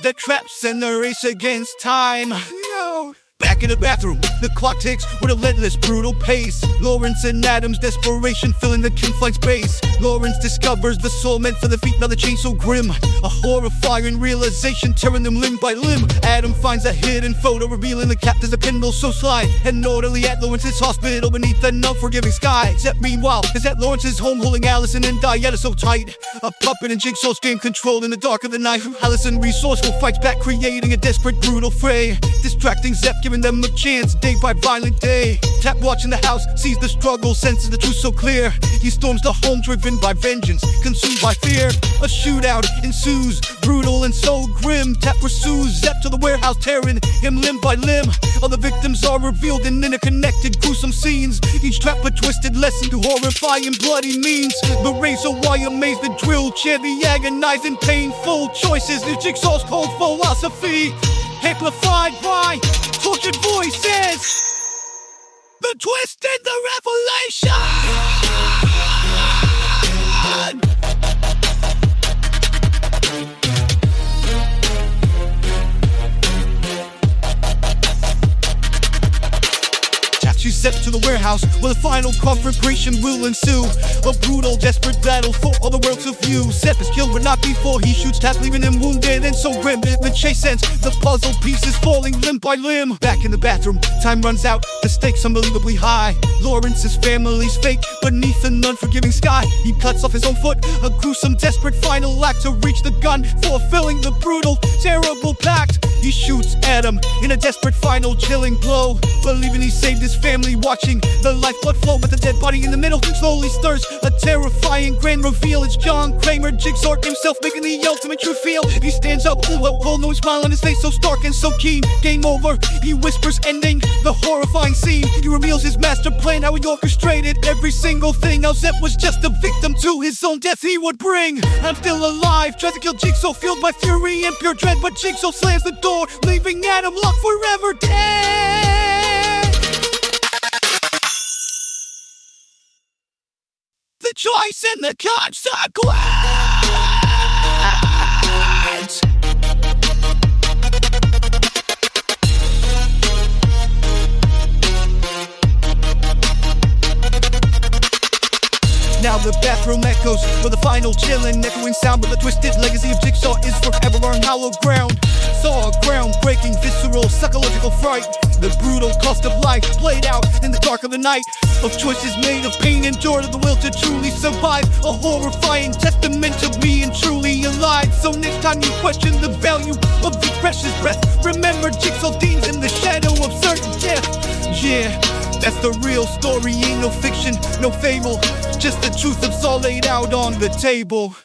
the traps and the race against time. Back in the bathroom, the clock ticks with a relentless, brutal pace. Lawrence and Adam's desperation filling the confined space. Lawrence discovers the soul meant for the feet, now the chain so grim. A horrifying realization tearing them limb by limb. Adam finds a hidden photo revealing the captain's a pinball so sly and orderly at Lawrence's hospital beneath an unforgiving sky. Except meanwhile, is at Lawrence's home holding Alison and Diana so tight. A puppet and Jigsaw's game control in the dark of the night. Alison resourceful fights back, creating a desperate, brutal fray. Distracting Zep, giving them a chance day by violent day. Tapp watching the house, sees the struggle, senses the truth so clear. He storms the home driven by vengeance, consumed by fear. A shootout ensues, brutal and so grim. Tapp pursues Zep to the warehouse, tearing him limb by limb. All the victims are revealed in interconnected, gruesome scenes. Each trap a twisted lesson to horrifying, bloody means. The razor wire maze, the drill chair, the agonizing, painful choices. The jigsaw's cold philosophy, amplified by The twist and the revelation. She steps to the warehouse where the final confrontation will ensue. A brutal, desperate battle for all the world to view. Seth is killed, but not before he shoots Tapp, leaving him wounded and so grim. The chase ends, the puzzle pieces falling limb by limb. Back in the bathroom, time runs out, the stakes unbelievably high. Lawrence's family's fake beneath an unforgiving sky. He cuts off his own foot, a gruesome, desperate final act to reach the gun, fulfilling the brutal, terrible pact. He shoots Adam in a desperate final chilling blow, believing he saved his family, watching the lifeblood flow, but the dead body in the middle slowly stirs a terrifying grand reveal. It's John Kramer, Jigsaw himself making the ultimate reveal. He stands up, a whole no smile on his face, so stark and so keen. Game over, he whispers, ending the horrifying scene. He reveals his master plan, how he orchestrated every single thing. How Zep was just a victim to his own death he would bring. I'm still alive, tries to kill Jigsaw, fueled by fury and pure dread, but Jigsaw slams the door, leaving Adam locked forever dead. Choice and the consequence. Now the bathroom echoes for the final chilling, echoing sound, but the twisted legacy of Jigsaw is forever on hollow ground. Saw a groundbreaking, visceral, psychological fright. The brutal cost of life played out in the dark of the night. Of choices made of pain endured, of the will to truly survive. A horrifying testament to being truly alive. So next time you question the value of the precious breath, remember Jigsaw Dean's in the shadow of certain death. Yeah. That's the real story, ain't no fiction, no fable. Just the truth that's all laid out on the table.